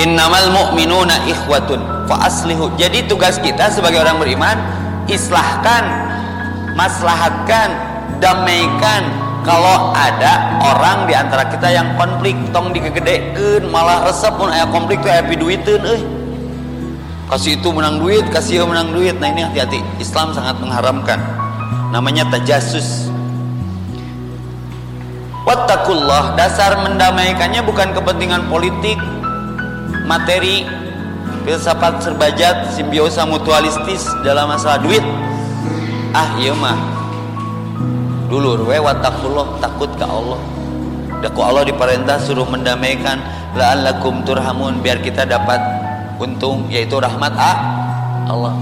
innamal mu'minuna ikhwatun. Fa aslihu jadi tugas kita sebagai orang beriman islahkan maslahatkan damaikan. Kalau ada orang di antara kita yang konflik tong dikegedekeun malah resep pun aya konflik tuh aya piduiteun euy. Kasih itu menang duit kasih itu menang duit. Nah ini hati-hati. Islam sangat mengharamkan. Namanya tajasus wattaqullah dasar mendamaikannya bukan kepentingan politik materi filsafat serbajat simbiosa mutualistis dalam masalah duit. Ah iya mah. Dulu we wattaqullah takut ke Allah. Daku Allah diperintah suruh mendamaikan la'allakum turhamun biar kita dapat untung yaitu rahmat ah Allah